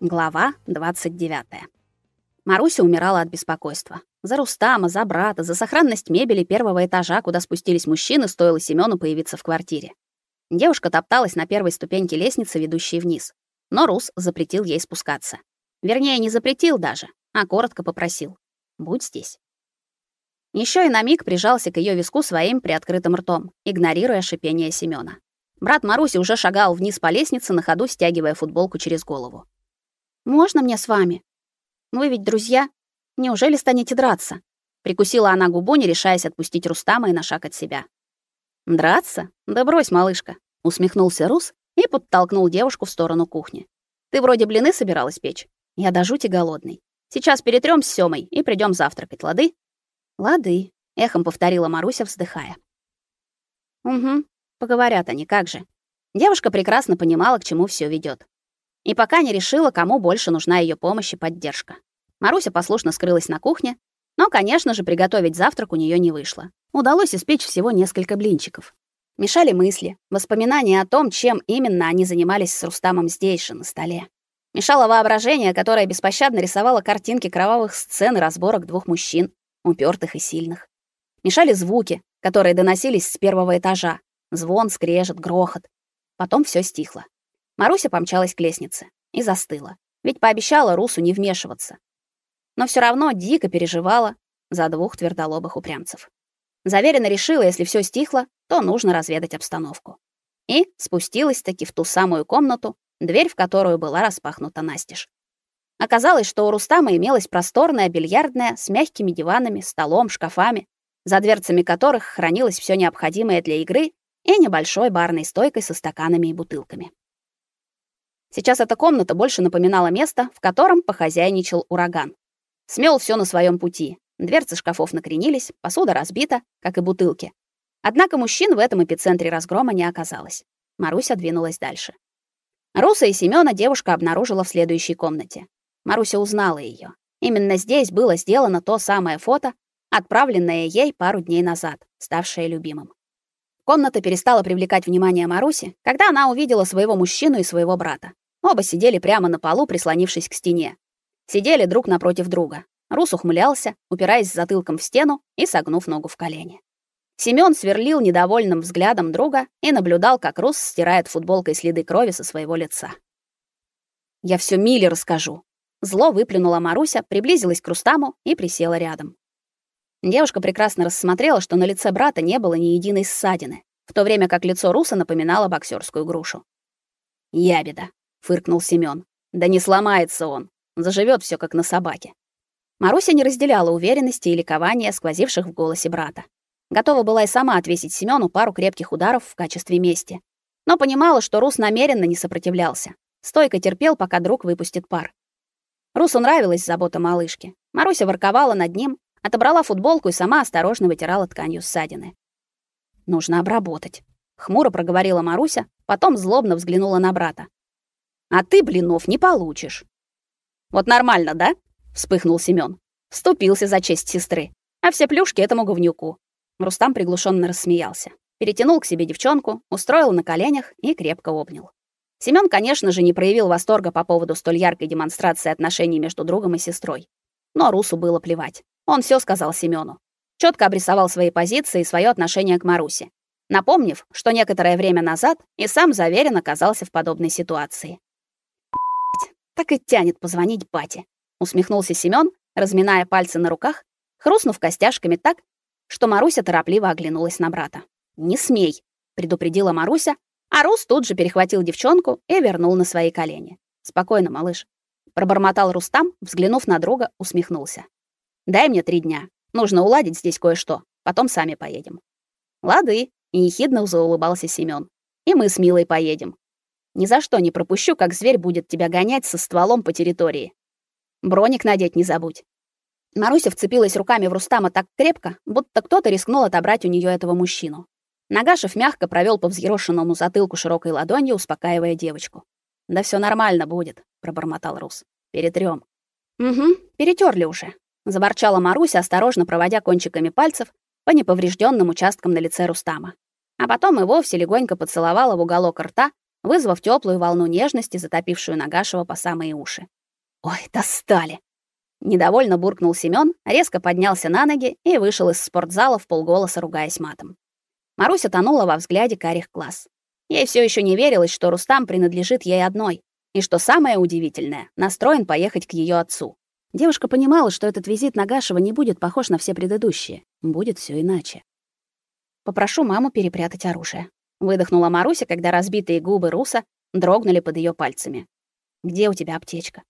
Глава 29. Маруся умирала от беспокойства. За Рустама, за брата, за сохранность мебели первого этажа, куда спустились мужчины, стоило Семёну появиться в квартире. Девушка топталась на первой ступеньке лестницы, ведущей вниз. Но Рус запретил ей спускаться. Вернее, не запретил даже, а коротко попросил: "Будь здесь". Еще и на миг прижался к ее виску своим приоткрытым ртом, игнорируя шипение Семёна. Брат Маруси уже шагал вниз по лестнице, на ходу стягивая футболку через голову. Можно мне с вами? Вы ведь друзья. Неужели станете драться? Прикусила она губу, не решаясь отпустить Рустама и на шаг от себя. Драться? Да брось, малышка, усмехнулся Рус и подтолкнул девушку в сторону кухни. Ты вроде блины собиралась печь. Я до жути голодный. Сейчас перетрём с Сёмой и придём завтракать, лады? Лады, эхом повторила Маруся, вздыхая. Угу. Поговорят они, как же. Девушка прекрасно понимала, к чему всё ведёт и пока не решила, кому больше нужна ее помощь и поддержка. Маруся послушно скрылась на кухне, но, конечно же, приготовить завтрак у нее не вышло. Удалось испечь всего несколько блинчиков. Мешали мысли, воспоминания о том, чем именно они занимались с Рустамом здесь же, на столе. Мешало воображение, которое беспощадно рисовало картинки кровавых сцен и разборок двух мужчин, упертых и сильных. Мешали звуки, которые доносились с первого этажа. Звон, скрежет, грохот. Потом все стихло. Маруся помчалась к лестнице и застыла. Ведь пообещала Русу не вмешиваться. Но все равно дико переживала за двух твердолобых упрямцев. Заверенно решила, если все стихло, то нужно разведать обстановку. И спустилась таки в ту самую комнату, дверь в которую была распахнута настежь. Оказалось, что у Рустама имелась просторная бильярдная с мягкими диванами, столом, шкафами, за дверцами которых хранилось все необходимое для игры и небольшой барной стойкой со стаканами и бутылками. Сейчас эта комната больше напоминала место, в котором похозяйничал ураган. Смел все на своем пути. Дверцы шкафов накренились, посуда разбита, как и бутылки. Однако мужчин в этом эпицентре разгрома не оказалось. Маруся двинулась дальше. Руса и Семёна девушка обнаружила в следующей комнате. Маруся узнала ее. Именно здесь было сделано то самое фото, отправленное ей пару дней назад, ставшее любимым. Комната перестала привлекать внимание Маруси, когда она увидела своего мужчину и своего брата. Оба сидели прямо на полу, прислонившись к стене. Сидели друг напротив друга. Рус ухмылялся, упираясь затылком в стену и согнув ногу в колени. Семён сверлил недовольным взглядом друга и наблюдал, как Рус стирает футболкой следы крови со своего лица. «Я всё Миле расскажу». Зло выплюнула Маруся, приблизилась к Рустаму и присела рядом. Девушка прекрасно рассмотрела, что на лице брата не было ни единой ссадины, в то время как лицо Руса напоминало боксерскую грушу. «Ябеда», — фыркнул Семён. «Да не сломается он. Заживет все как на собаке». Маруся не разделяла уверенности и ликования, сквозивших в голосе брата. Готова была и сама отвесить Семёну пару крепких ударов в качестве мести. Но понимала, что Рус намеренно не сопротивлялся. Стойко терпел, пока друг выпустит пар. Русу нравилась забота малышки. Маруся ворковала над ним, Отобрала футболку и сама осторожно вытирала тканью ссадины. Нужно обработать, хмуро проговорила Маруся, потом злобно взглянула на брата. А ты блинов не получишь. Вот нормально, да? вспыхнул Семён. Вступился за честь сестры. А все плюшки этому говнюку. Рустам приглушенно рассмеялся. Перетянул к себе девчонку, устроил на коленях и крепко обнял. Семён, конечно же, не проявил восторга по поводу столь яркой демонстрации отношений между другом и сестрой. Но Русу было плевать. Он все сказал Семену. Четко обрисовал свои позиции и свое отношение к Марусе, напомнив, что некоторое время назад и сам заверен оказался в подобной ситуации. Так и тянет позвонить бате, усмехнулся Семен, разминая пальцы на руках, хрустнув костяшками так, что Маруся торопливо оглянулась на брата. "Не смей", предупредила Маруся, а Рус тут же перехватил девчонку и вернул на свои колени. "Спокойно, малыш", пробормотал Рустам, взглянув на друга, усмехнулся. Дай мне три дня. Нужно уладить здесь кое-что. Потом сами поедем. Лады, и ехидно заулыбался Семён. И мы с Милой поедем. Ни за что не пропущу, как зверь будет тебя гонять со стволом по территории. Броник надеть не забудь. Маруся вцепилась руками в Рустама так крепко, будто кто-то рискнул отобрать у неё этого мужчину. Нагашев мягко провёл по взъерошенному затылку широкой ладонью, успокаивая девочку. «Да всё нормально будет», — пробормотал Рус. «Перетрём». «Угу, перетёрли уже заворчала Маруся, осторожно проводя кончиками пальцев по неповрежденным участкам на лице Рустама. А потом и вовсе легонько поцеловала в уголок рта, вызвав теплую волну нежности, затопившую Нагашева по самые уши. «Ой, достали!» Недовольно буркнул Семён, резко поднялся на ноги и вышел из спортзала в полголоса, ругаясь матом. Маруся тонула во взгляде карих глаз. Ей все еще не верилось, что Рустам принадлежит ей одной, и что самое удивительное, настроен поехать к ее отцу. Девушка понимала, что этот визит Нагашева не будет похож на все предыдущие. Будет все иначе. Попрошу маму перепрятать оружие, выдохнула Маруся, когда разбитые губы Руса дрогнули под ее пальцами. Где у тебя аптечка?